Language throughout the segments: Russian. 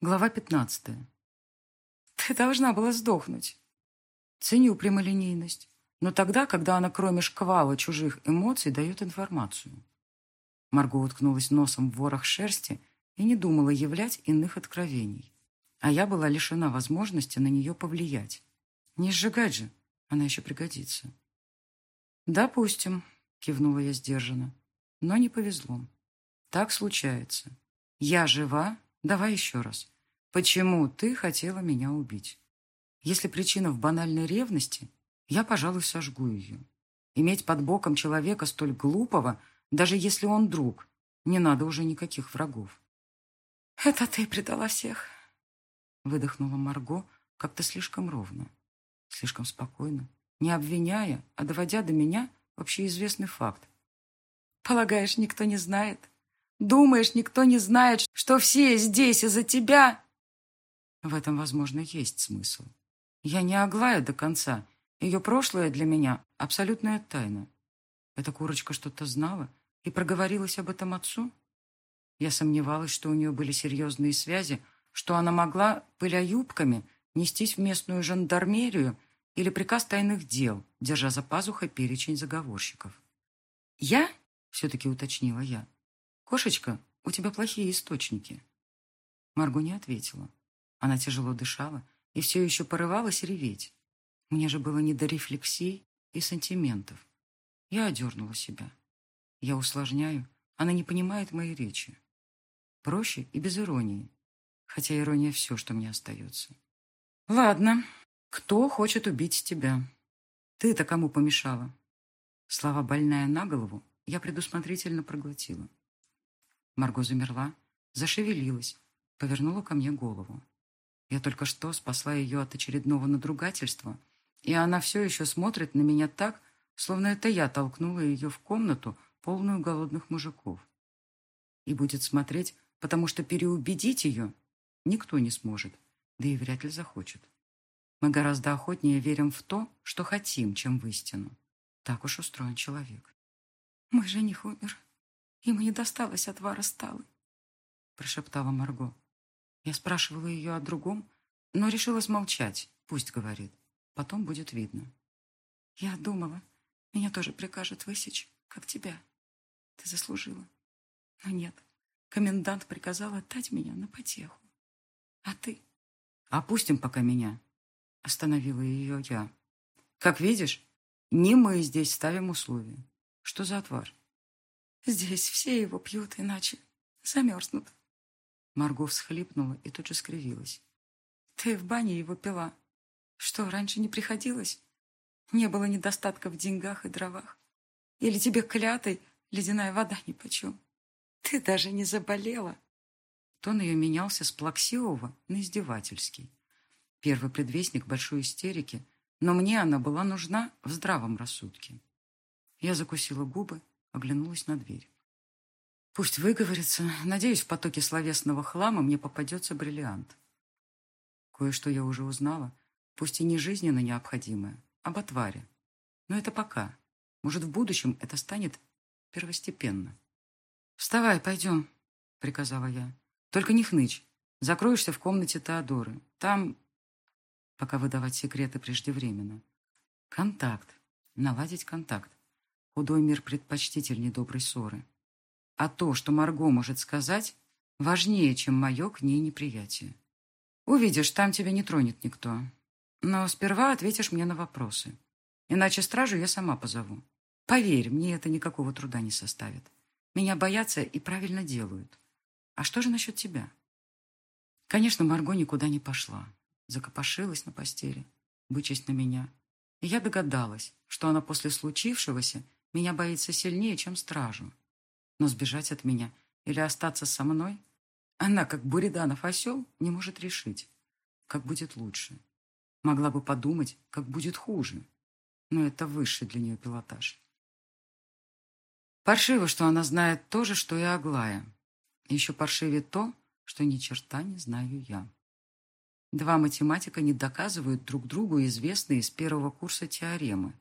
Глава пятнадцатая. Ты должна была сдохнуть. Ценю прямолинейность, но тогда, когда она кроме шквала чужих эмоций дает информацию. Марго уткнулась носом в ворох шерсти и не думала являть иных откровений. А я была лишена возможности на нее повлиять. Не сжигать же, она еще пригодится. «Допустим», — кивнула я сдержанно, — «но не повезло. Так случается. Я жива, Давай еще раз. Почему ты хотела меня убить? Если причина в банальной ревности, я, пожалуй, сожгу ее. Иметь под боком человека столь глупого, даже если он друг, не надо уже никаких врагов. «Это ты предала всех», — выдохнула Марго как-то слишком ровно, слишком спокойно, не обвиняя, а доводя до меня общеизвестный факт. «Полагаешь, никто не знает?» Думаешь, никто не знает, что все здесь из-за тебя?» В этом, возможно, есть смысл. Я не Аглая до конца. Ее прошлое для меня — абсолютная тайна. Эта курочка что-то знала и проговорилась об этом отцу? Я сомневалась, что у нее были серьезные связи, что она могла, пыля юбками, нестись в местную жандармерию или приказ тайных дел, держа за пазухой перечень заговорщиков. «Я?» — все-таки уточнила я. «Кошечка, у тебя плохие источники». Марго не ответила. Она тяжело дышала и все еще порывалась реветь. Мне же было не до рефлексий и сантиментов. Я одернула себя. Я усложняю, она не понимает моей речи. Проще и без иронии. Хотя ирония все, что мне остается. Ладно, кто хочет убить тебя? Ты-то кому помешала? Слова больная на голову я предусмотрительно проглотила. Марго замерла, зашевелилась, повернула ко мне голову. Я только что спасла ее от очередного надругательства, и она все еще смотрит на меня так, словно это я толкнула ее в комнату, полную голодных мужиков. И будет смотреть, потому что переубедить ее никто не сможет, да и вряд ли захочет. Мы гораздо охотнее верим в то, что хотим, чем в истину. Так уж устроен человек. Мой жених умер, Ему не досталось от Вара Сталы, прошептала Марго. Я спрашивала ее о другом, но решила смолчать. Пусть говорит. Потом будет видно. Я думала, меня тоже прикажет высечь, как тебя. Ты заслужила. Но нет, комендант приказал отдать меня на потеху. А ты? Опустим пока меня. Остановила ее я. Как видишь, не мы здесь ставим условия. Что за отвар? Здесь все его пьют, иначе замерзнут. Марго всхлипнула и тут же скривилась. Ты в бане его пила. Что, раньше не приходилось? Не было недостатка в деньгах и дровах? Или тебе клятой ледяная вода нипочем? Ты даже не заболела. Тон ее менялся с плаксивого на издевательский. Первый предвестник большой истерики, но мне она была нужна в здравом рассудке. Я закусила губы Оглянулась на дверь. Пусть выговорится. Надеюсь, в потоке словесного хлама мне попадется бриллиант. Кое-что я уже узнала, пусть и не жизненно необходимое, об отваре. Но это пока. Может, в будущем это станет первостепенно. «Вставай, пойдем», — приказала я. «Только не хнычь. Закроешься в комнате Теодоры. Там...» Пока выдавать секреты преждевременно. Контакт. Наладить контакт. Худой мир предпочтительней доброй ссоры. А то, что Марго может сказать, важнее, чем мое к ней неприятие. Увидишь, там тебя не тронет никто. Но сперва ответишь мне на вопросы. Иначе стражу я сама позову. Поверь, мне это никакого труда не составит. Меня боятся и правильно делают. А что же насчет тебя? Конечно, Марго никуда не пошла. Закопошилась на постели, бычась на меня. И я догадалась, что она после случившегося меня боится сильнее, чем стражу. Но сбежать от меня или остаться со мной она, как Буриданов осел, не может решить, как будет лучше. Могла бы подумать, как будет хуже. Но это высший для нее пилотаж. Паршиво, что она знает то же, что и Аглая. Еще паршивее то, что ни черта не знаю я. Два математика не доказывают друг другу известные с первого курса теоремы.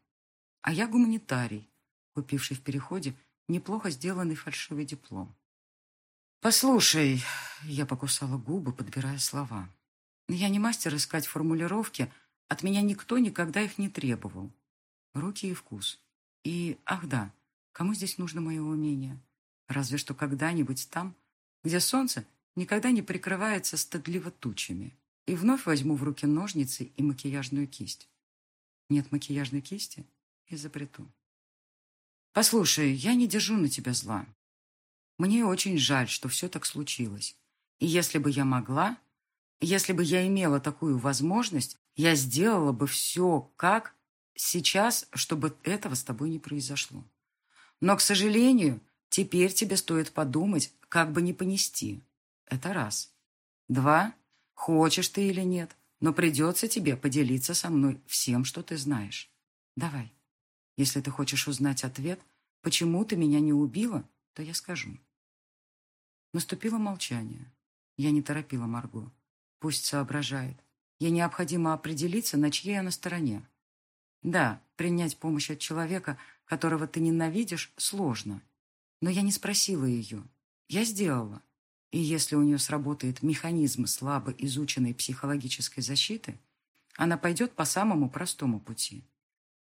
А я гуманитарий, купивший в переходе неплохо сделанный фальшивый диплом. «Послушай», — я покусала губы, подбирая слова. «Я не мастер искать формулировки, от меня никто никогда их не требовал. Руки и вкус. И, ах да, кому здесь нужно мое умение? Разве что когда-нибудь там, где солнце никогда не прикрывается стыдливо тучами. И вновь возьму в руки ножницы и макияжную кисть. Нет макияжной кисти? Изобрету. Послушай, я не держу на тебя зла. Мне очень жаль, что все так случилось. И если бы я могла, если бы я имела такую возможность, я сделала бы все как сейчас, чтобы этого с тобой не произошло. Но, к сожалению, теперь тебе стоит подумать, как бы не понести. Это раз. Два. Хочешь ты или нет, но придется тебе поделиться со мной всем, что ты знаешь. Давай. Если ты хочешь узнать ответ, почему ты меня не убила, то я скажу. Наступило молчание. Я не торопила Марго. Пусть соображает. Ей необходимо определиться, на чьей она стороне. Да, принять помощь от человека, которого ты ненавидишь, сложно. Но я не спросила ее. Я сделала. И если у нее сработает механизм слабо изученной психологической защиты, она пойдет по самому простому пути.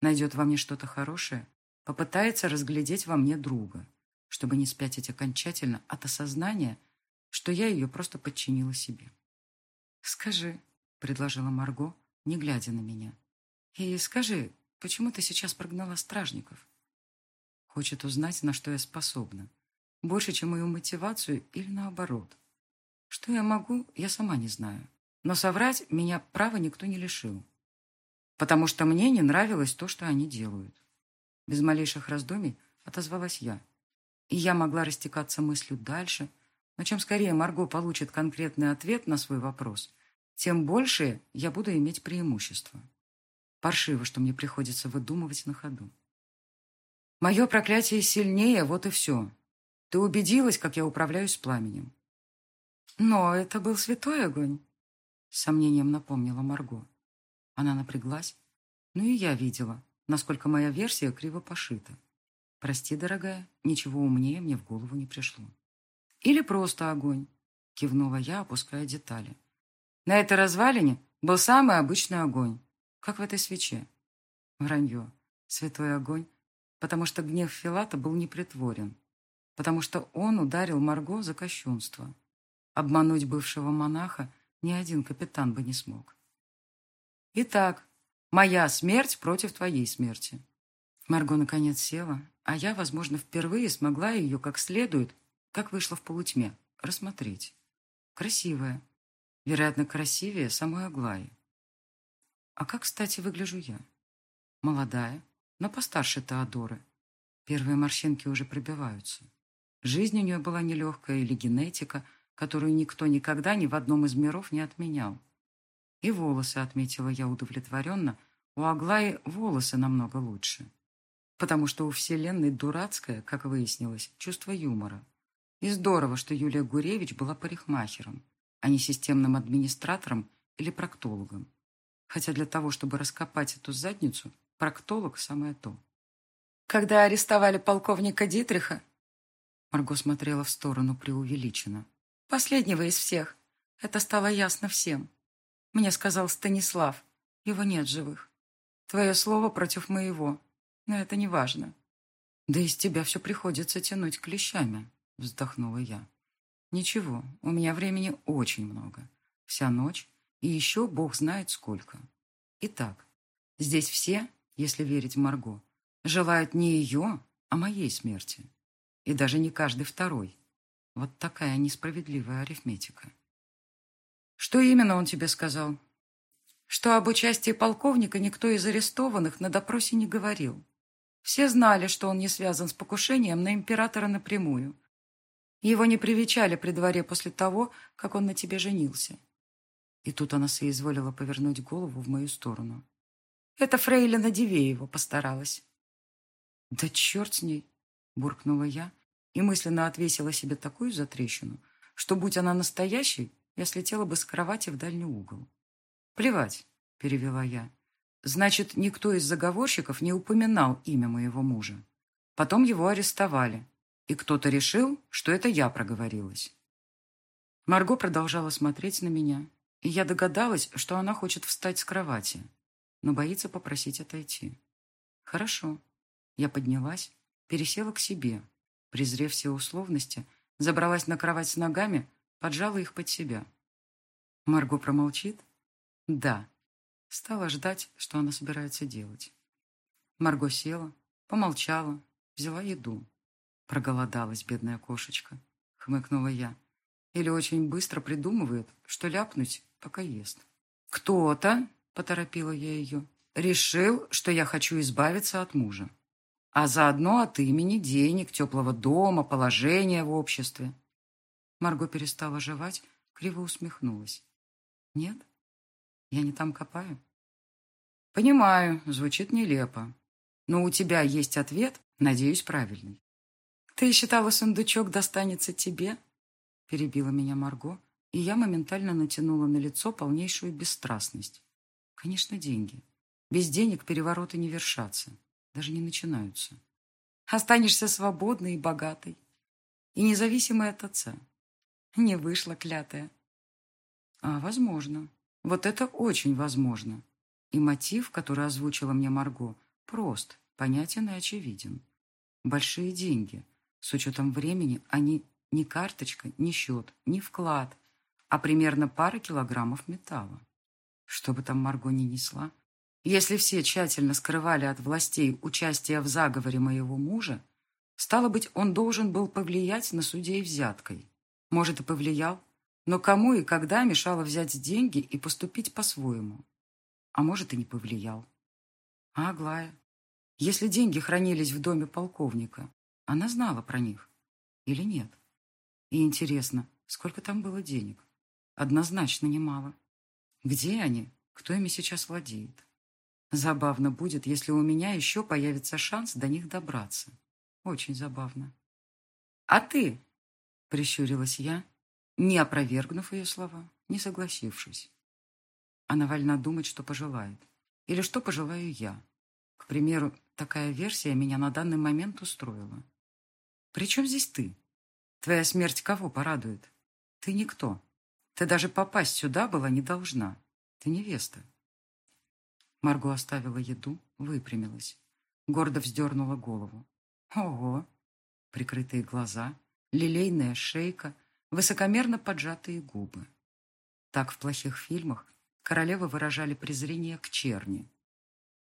Найдет во мне что-то хорошее, попытается разглядеть во мне друга, чтобы не спятить окончательно от осознания, что я ее просто подчинила себе. «Скажи», — предложила Марго, не глядя на меня. «И скажи, почему ты сейчас прогнала стражников?» Хочет узнать, на что я способна. Больше, чем мою мотивацию или наоборот. Что я могу, я сама не знаю. Но соврать меня права никто не лишил. Потому что мне не нравилось то, что они делают. Без малейших раздумий отозвалась я. И я могла растекаться мыслью дальше, но чем скорее Марго получит конкретный ответ на свой вопрос, тем больше я буду иметь преимущество. Паршиво, что мне приходится выдумывать на ходу. Мое проклятие сильнее, вот и все. Ты убедилась, как я управляюсь пламенем. Но это был святой огонь, с сомнением напомнила Марго. Она напряглась. Ну и я видела, насколько моя версия криво пошита. Прости, дорогая, ничего умнее мне в голову не пришло. Или просто огонь, кивнула я, опуская детали. На этой развалине был самый обычный огонь, как в этой свече. Вранье. Святой огонь, потому что гнев Филата был непритворен потому что он ударил Марго за кощунство. Обмануть бывшего монаха ни один капитан бы не смог. Итак, моя смерть против твоей смерти. Марго наконец села, а я, возможно, впервые смогла ее как следует, как вышла в полутьме, рассмотреть. Красивая. Вероятно, красивее самой Аглаи. А как, кстати, выгляжу я? Молодая, но постарше Теодоры. Первые морщинки уже пробиваются. Жизнь у нее была нелегкая или генетика, которую никто никогда ни в одном из миров не отменял. И волосы, отметила я удовлетворенно, у Аглаи волосы намного лучше. Потому что у Вселенной дурацкое, как выяснилось, чувство юмора. И здорово, что Юлия Гуревич была парикмахером, а не системным администратором или проктологом. Хотя для того, чтобы раскопать эту задницу, проктолог самое то. Когда арестовали полковника Дитриха, Марго смотрела в сторону преувеличенно. «Последнего из всех. Это стало ясно всем. Мне сказал Станислав. Его нет живых. Твое слово против моего. Но это не важно». «Да из тебя все приходится тянуть клещами», — вздохнула я. «Ничего, у меня времени очень много. Вся ночь и еще бог знает сколько. Итак, здесь все, если верить Марго, желают не ее, а моей смерти и даже не каждый второй. Вот такая несправедливая арифметика. Что именно он тебе сказал? Что об участии полковника никто из арестованных на допросе не говорил. Все знали, что он не связан с покушением на императора напрямую. Его не привечали при дворе после того, как он на тебе женился. И тут она соизволила повернуть голову в мою сторону. Это фрейлина Дивеева постаралась. Да черт с ней, буркнула я и мысленно отвесила себе такую затрещину, что, будь она настоящей, я слетела бы с кровати в дальний угол. «Плевать», — перевела я. «Значит, никто из заговорщиков не упоминал имя моего мужа. Потом его арестовали, и кто-то решил, что это я проговорилась. Марго продолжала смотреть на меня, и я догадалась, что она хочет встать с кровати, но боится попросить отойти. Хорошо. Я поднялась, пересела к себе, презрев все условности, забралась на кровать с ногами, поджала их под себя. Марго промолчит? Да. Стала ждать, что она собирается делать. Марго села, помолчала, взяла еду. Проголодалась бедная кошечка, хмыкнула я. Или очень быстро придумывает, что ляпнуть, пока ест. «Кто-то», — поторопила я ее, — «решил, что я хочу избавиться от мужа. А заодно от имени, денег, теплого дома, положения в обществе». Марго перестала жевать, криво усмехнулась. «Нет? Я не там копаю?» «Понимаю, звучит нелепо. Но у тебя есть ответ, надеюсь, правильный. Ты считала, сундучок достанется тебе?» Перебила меня Марго, и я моментально натянула на лицо полнейшую бесстрастность. Конечно, деньги. Без денег перевороты не вершатся, даже не начинаются. Останешься свободной и богатой, и независимой от отца. Не вышла клятая. А, возможно. Вот это очень возможно. И мотив, который озвучила мне Марго, прост, понятен и очевиден. Большие деньги. С учетом времени они ни карточка, ни счет, ни вклад, а примерно пара килограммов металла. Что бы там Марго ни несла, если все тщательно скрывали от властей участие в заговоре моего мужа, стало быть, он должен был повлиять на судей взяткой. Может, и повлиял, но кому и когда мешало взять деньги и поступить по-своему? А может, и не повлиял. А Аглая? Если деньги хранились в доме полковника, она знала про них или нет? И интересно, сколько там было денег? Однозначно немало. Где они? Кто ими сейчас владеет? Забавно будет, если у меня еще появится шанс до них добраться. Очень забавно. «А ты?» — прищурилась я, не опровергнув ее слова, не согласившись. Она вольна думать, что пожелает. Или что пожелаю я. К примеру, такая версия меня на данный момент устроила. «При чем здесь ты?» Твоя смерть кого порадует? Ты никто. Ты даже попасть сюда была не должна. Ты невеста. Марго оставила еду, выпрямилась. Гордо вздернула голову. Ого! Прикрытые глаза, лилейная шейка, высокомерно поджатые губы. Так в плохих фильмах королевы выражали презрение к черни.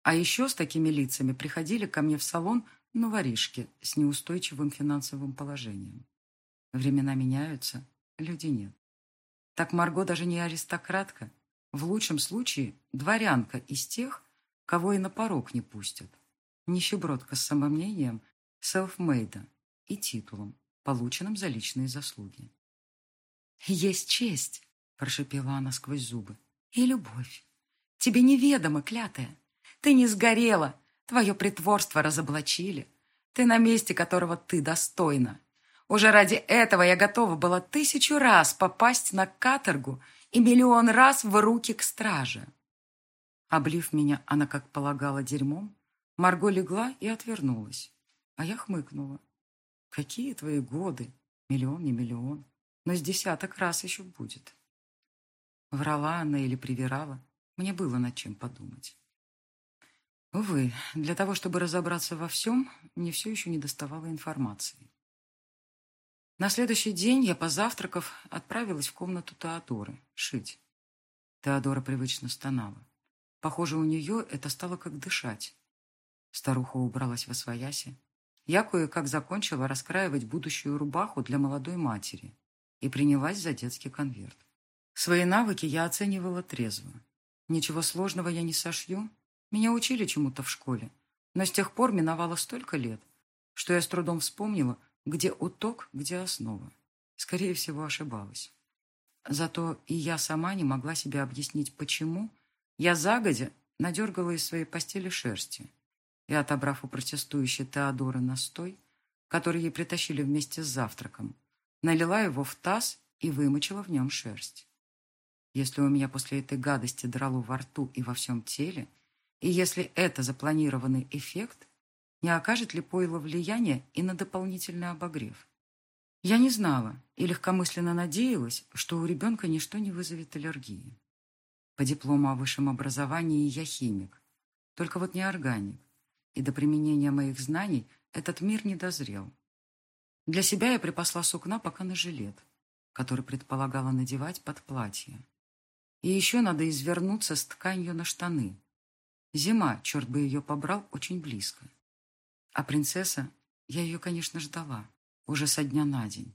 А еще с такими лицами приходили ко мне в салон новоришки с неустойчивым финансовым положением. Времена меняются, люди нет. Так Марго даже не аристократка, в лучшем случае дворянка из тех, кого и на порог не пустят. Нищебродка с самомнением, селфмейда и титулом, полученным за личные заслуги. «Есть честь», — прошепела она сквозь зубы, — «и любовь. Тебе неведомо, клятая. Ты не сгорела, твое притворство разоблачили. Ты на месте, которого ты достойна. Уже ради этого я готова была тысячу раз попасть на каторгу и миллион раз в руки к страже. Облив меня, она, как полагала, дерьмом, Марго легла и отвернулась, а я хмыкнула. Какие твои годы? Миллион, не миллион, но с десяток раз еще будет. Врала она или привирала, мне было над чем подумать. Увы, для того, чтобы разобраться во всем, мне все еще не доставало информации. На следующий день я, позавтракав, отправилась в комнату Теодоры шить. Теодора привычно стонала. Похоже, у нее это стало как дышать. Старуха убралась во свояси. Я кое-как закончила раскраивать будущую рубаху для молодой матери и принялась за детский конверт. Свои навыки я оценивала трезво. Ничего сложного я не сошью. Меня учили чему-то в школе. Но с тех пор миновало столько лет, что я с трудом вспомнила, где уток, где основа. Скорее всего, ошибалась. Зато и я сама не могла себе объяснить, почему я загодя надергала из своей постели шерсти и, отобрав у протестующей Теодоры настой, который ей притащили вместе с завтраком, налила его в таз и вымочила в нем шерсть. Если у меня после этой гадости драло во рту и во всем теле, и если это запланированный эффект, не окажет ли пойло влияние и на дополнительный обогрев. Я не знала, и легкомысленно надеялась, что у ребенка ничто не вызовет аллергии. По диплому о высшем образовании я химик, только вот не органик, и до применения моих знаний этот мир не дозрел. Для себя я припасла сукна пока на жилет, который предполагала надевать под платье. И еще надо извернуться с тканью на штаны. Зима, черт бы ее побрал, очень близко. А принцесса, я ее, конечно, ждала, уже со дня на день.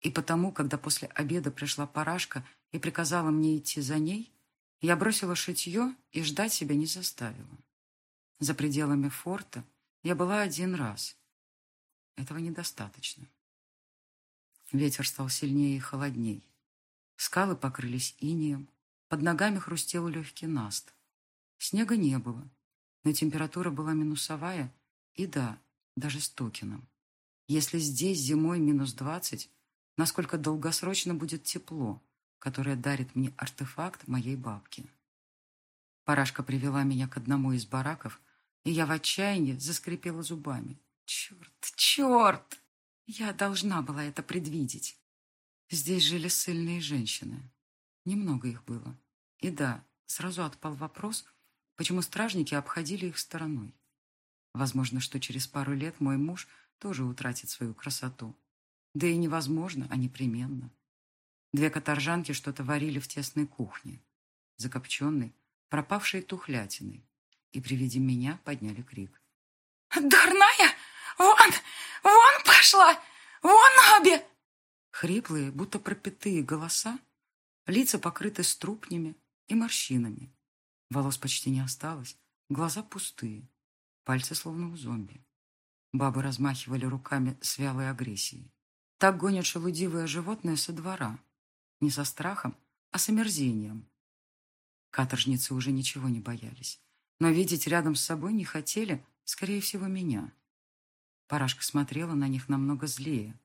И потому, когда после обеда пришла парашка и приказала мне идти за ней, я бросила шитье и ждать себя не заставила. За пределами форта я была один раз. Этого недостаточно. Ветер стал сильнее и холодней. Скалы покрылись инеем, под ногами хрустел легкий наст. Снега не было, но температура была минусовая, и да, даже с Токином. Если здесь зимой минус двадцать, насколько долгосрочно будет тепло, которое дарит мне артефакт моей бабки. Парашка привела меня к одному из бараков, и я в отчаянии заскрипела зубами. Черт, черт! Я должна была это предвидеть. Здесь жили сильные женщины. Немного их было. И да, сразу отпал вопрос, почему стражники обходили их стороной. Возможно, что через пару лет мой муж тоже утратит свою красоту. Да и невозможно, а непременно. Две каторжанки что-то варили в тесной кухне, закопченной, пропавшей тухлятиной, и при виде меня подняли крик. «Дурная! Вон! Вон пошла! Вон обе!» Хриплые, будто пропитые голоса, лица покрыты струпнями и морщинами. Волос почти не осталось, глаза пустые, пальцы словно у зомби. Бабы размахивали руками с вялой агрессией. Так гонят шелудивое животное со двора. Не со страхом, а с омерзением. Каторжницы уже ничего не боялись. Но видеть рядом с собой не хотели, скорее всего, меня. Парашка смотрела на них намного злее,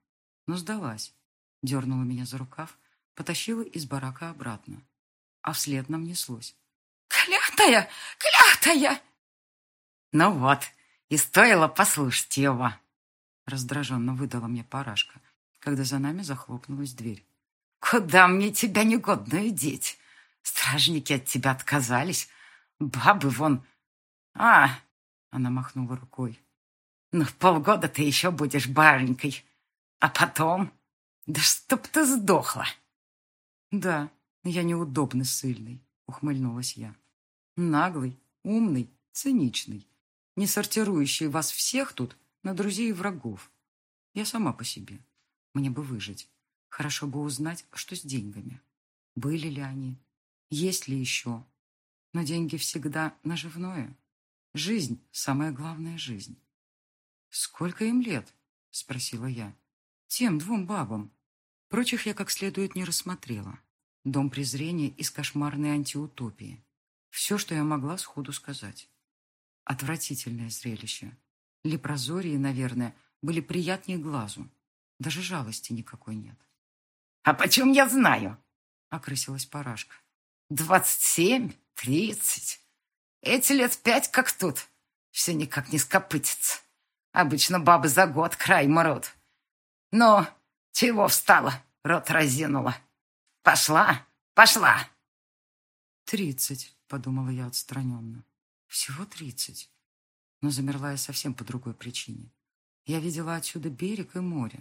но сдалась. Дернула меня за рукав, потащила из барака обратно. А вслед нам неслось. «Клятая! Клятая!» «Ну вот, и стоило послушать его!» Раздраженно выдала мне парашка, когда за нами захлопнулась дверь. «Куда мне тебя негодную деть? Стражники от тебя отказались. Бабы вон... А!» Она махнула рукой. «Ну, полгода ты еще будешь баренькой. А потом... Да чтоб ты сдохла!» «Да, я неудобно сильный», — ухмыльнулась я. «Наглый, умный, циничный, не сортирующий вас всех тут на друзей и врагов. Я сама по себе. Мне бы выжить. Хорошо бы узнать, что с деньгами. Были ли они? Есть ли еще? Но деньги всегда наживное. Жизнь – самая главная жизнь. «Сколько им лет?» – спросила я. «Тем двум бабам». Прочих я как следует не рассмотрела. Дом презрения из кошмарной антиутопии. Все, что я могла сходу сказать. Отвратительное зрелище. Лепрозории, наверное, были приятнее глазу. Даже жалости никакой нет. «А почем я знаю?» — окрысилась Парашка. «Двадцать семь, тридцать. Эти лет пять как тут. Все никак не скопытится. Обычно бабы за год край мрут. Ну, чего встала, рот разинула? Пошла, пошла!» «Тридцать», — подумала я отстраненно. «Всего тридцать». Но замерла я совсем по другой причине. Я видела отсюда берег и море.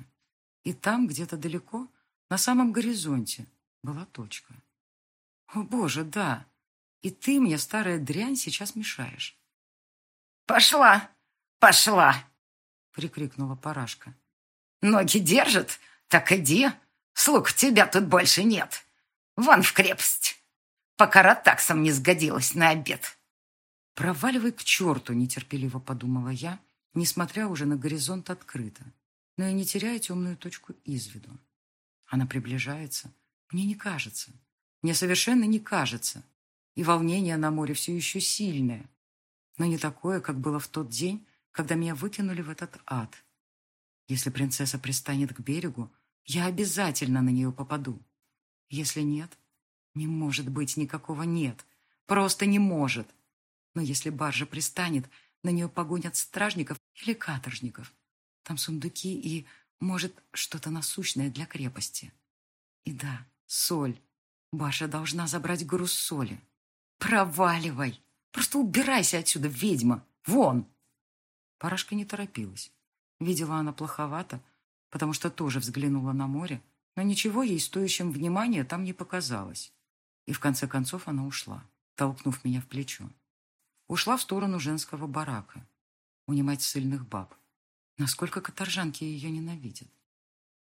И там, где-то далеко, на самом горизонте, была точка. О, Боже, да. И ты мне, старая дрянь, сейчас мешаешь. «Пошла! Пошла!» — прикрикнула Парашка. «Ноги держат? Так иди. Слуг тебя тут больше нет. Вон в крепость. Пока ротаксом не сгодилась на обед». «Проваливай к черту!» — нетерпеливо подумала я, несмотря уже на горизонт открыто но и не теряя темную точку из виду. Она приближается. Мне не кажется. Мне совершенно не кажется. И волнение на море все еще сильное. Но не такое, как было в тот день, когда меня выкинули в этот ад. Если принцесса пристанет к берегу, я обязательно на нее попаду. Если нет, не может быть никакого «нет». Просто не может. Но если баржа пристанет, на нее погонят стражников или каторжников. Там сундуки и... Может, что-то насущное для крепости. И да, соль. Баша должна забрать груз соли. Проваливай! Просто убирайся отсюда, ведьма! Вон!» Парашка не торопилась. Видела она плоховато, потому что тоже взглянула на море, но ничего ей стоящим внимания там не показалось. И в конце концов она ушла, толкнув меня в плечо. Ушла в сторону женского барака, унимать сильных баб. Насколько каторжанки ее ненавидят.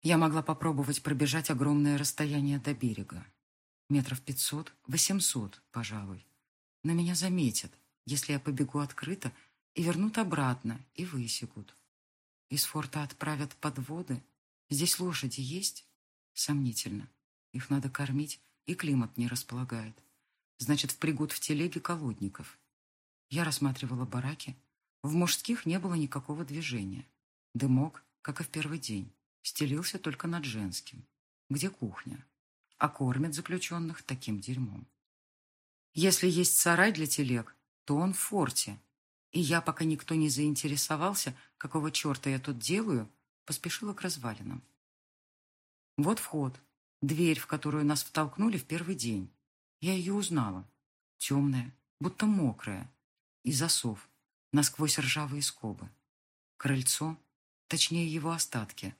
Я могла попробовать пробежать огромное расстояние до берега. Метров пятьсот, восемьсот, пожалуй. Но меня заметят, если я побегу открыто, и вернут обратно, и высекут. Из форта отправят подводы. Здесь лошади есть? Сомнительно. Их надо кормить, и климат не располагает. Значит, впрягут в телеге колодников. Я рассматривала бараки. В мужских не было никакого движения. Дымок, как и в первый день, стелился только над женским. Где кухня? А кормят заключенных таким дерьмом. Если есть сарай для телег, то он в форте. И я, пока никто не заинтересовался, какого черта я тут делаю, поспешила к развалинам. Вот вход, дверь, в которую нас втолкнули в первый день. Я ее узнала. Темная, будто мокрая. И засов, насквозь ржавые скобы. Крыльцо, точнее его остатки.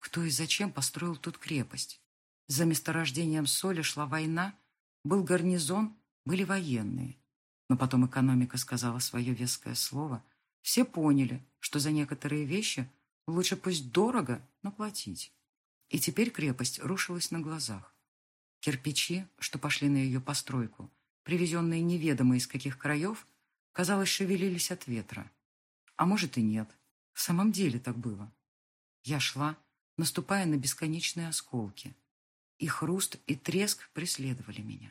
Кто и зачем построил тут крепость? За месторождением соли шла война, был гарнизон, были военные. Но потом экономика сказала свое веское слово. Все поняли, что за некоторые вещи лучше пусть дорого, но платить. И теперь крепость рушилась на глазах. Кирпичи, что пошли на ее постройку, привезенные неведомо из каких краев, казалось, шевелились от ветра. А может и нет. В самом деле так было. Я шла, наступая на бесконечные осколки. И хруст, и треск преследовали меня.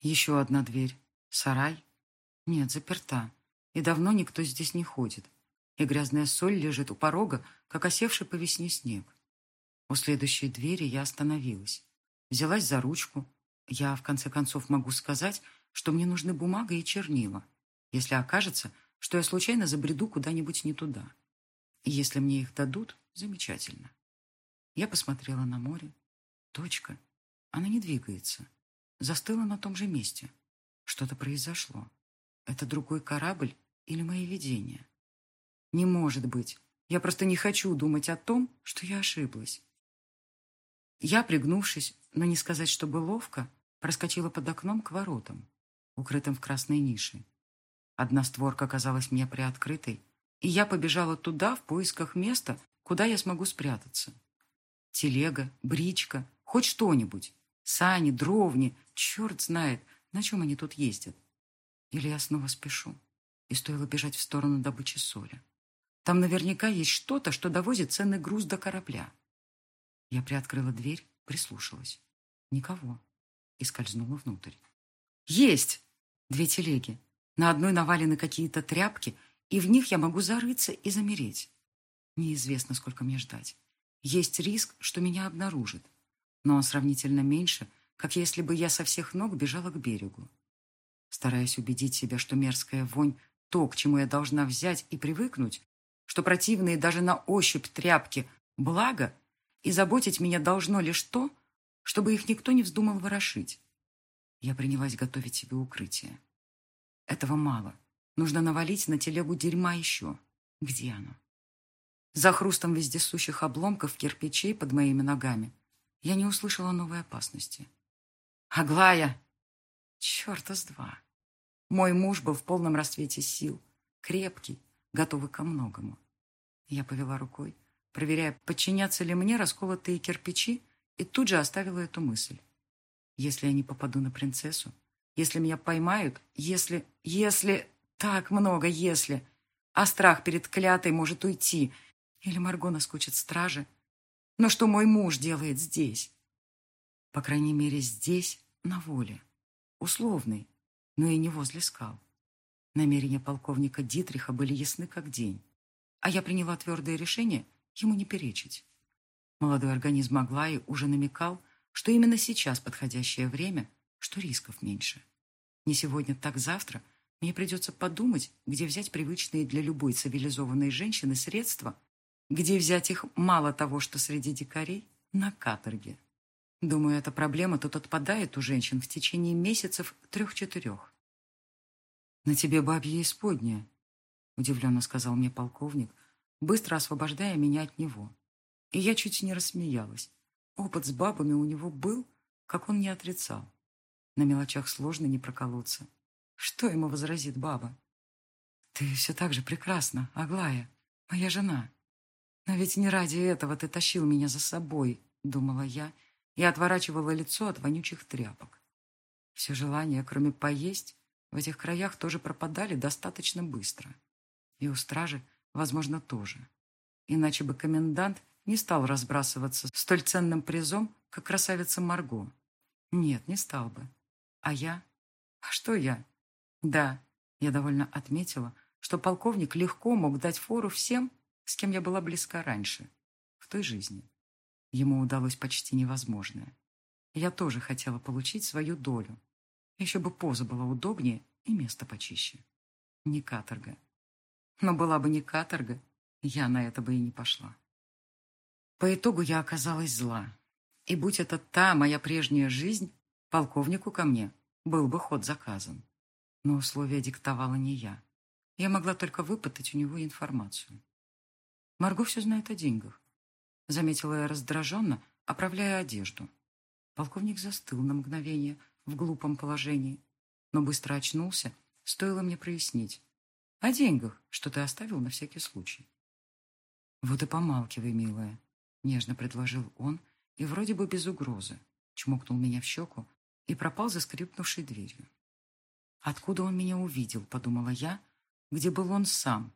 Еще одна дверь. Сарай? Нет, заперта. И давно никто здесь не ходит. И грязная соль лежит у порога, как осевший по весне снег. У следующей двери я остановилась. Взялась за ручку. Я, в конце концов, могу сказать, что мне нужны бумага и чернила, если окажется, что я случайно забреду куда-нибудь не туда. И если мне их дадут, замечательно. Я посмотрела на море. Точка. Она не двигается застыла на том же месте. Что-то произошло. Это другой корабль или мои видения? Не может быть. Я просто не хочу думать о том, что я ошиблась. Я, пригнувшись, но не сказать, чтобы ловко, проскочила под окном к воротам, укрытым в красной нише. Одна створка казалась мне приоткрытой, и я побежала туда в поисках места, куда я смогу спрятаться. Телега, бричка, хоть что-нибудь. Сани, дровни, черт знает, на чем они тут ездят. Или я снова спешу, и стоило бежать в сторону добычи соли. Там наверняка есть что-то, что довозит ценный груз до корабля. Я приоткрыла дверь, прислушалась. Никого. И скользнула внутрь. Есть! Две телеги. На одной навалены какие-то тряпки, и в них я могу зарыться и замереть. Неизвестно, сколько мне ждать. Есть риск, что меня обнаружат но сравнительно меньше, как если бы я со всех ног бежала к берегу. Стараясь убедить себя, что мерзкая вонь — то, к чему я должна взять и привыкнуть, что противные даже на ощупь тряпки — благо, и заботить меня должно лишь то, чтобы их никто не вздумал ворошить. Я принялась готовить себе укрытие. Этого мало. Нужно навалить на телегу дерьма еще. Где оно? За хрустом вездесущих обломков кирпичей под моими ногами — я не услышала новой опасности. «Аглая!» Черта с два. Мой муж был в полном расцвете сил, крепкий, готовый ко многому. Я повела рукой, проверяя, подчинятся ли мне расколотые кирпичи, и тут же оставила эту мысль. Если я не попаду на принцессу, если меня поймают, если... Если... Так много «если». А страх перед клятой может уйти. Или Марго наскучит стражи, но что мой муж делает здесь? По крайней мере, здесь, на воле. Условный, но и не возле скал. Намерения полковника Дитриха были ясны как день. А я приняла твердое решение ему не перечить. Молодой организм Аглаи уже намекал, что именно сейчас подходящее время, что рисков меньше. Не сегодня, так завтра мне придется подумать, где взять привычные для любой цивилизованной женщины средства, Где взять их мало того, что среди дикарей, на каторге. Думаю, эта проблема тут отпадает у женщин в течение месяцев трех-четырех. «На тебе бабье исподнее», — удивленно сказал мне полковник, быстро освобождая меня от него. И я чуть не рассмеялась. Опыт с бабами у него был, как он не отрицал. На мелочах сложно не проколоться. Что ему возразит баба? Ты все так же прекрасна, Аглая, моя жена. Но ведь не ради этого ты тащил меня за собой, думала я, и отворачивала лицо от вонючих тряпок. Все желания, кроме поесть, в этих краях тоже пропадали достаточно быстро. И у стражи, возможно, тоже. Иначе бы комендант не стал разбрасываться столь ценным призом, как красавица Марго. Нет, не стал бы. А я? А что я? Да, я довольно отметила, что полковник легко мог дать фору всем, с кем я была близка раньше, в той жизни. Ему удалось почти невозможное. Я тоже хотела получить свою долю. Еще бы поза была удобнее и место почище. Не каторга. Но была бы не каторга, я на это бы и не пошла. По итогу я оказалась зла. И будь это та моя прежняя жизнь, полковнику ко мне был бы ход заказан. Но условия диктовала не я. Я могла только выпытать у него информацию. Марго все знает о деньгах. Заметила я раздраженно, оправляя одежду. Полковник застыл на мгновение в глупом положении, но быстро очнулся, стоило мне прояснить. О деньгах, что ты оставил на всякий случай. Вот и помалкивай, милая, нежно предложил он, и вроде бы без угрозы, чмокнул меня в щеку и пропал за скрипнувшей дверью. Откуда он меня увидел, подумала я, где был он сам.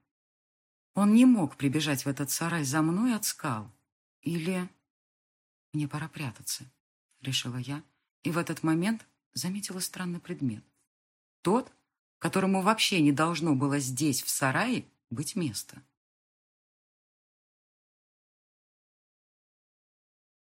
Он не мог прибежать в этот сарай за мной от скал. Или... Мне пора прятаться, решила я, и в этот момент заметила странный предмет. Тот, которому вообще не должно было здесь, в сарае, быть места.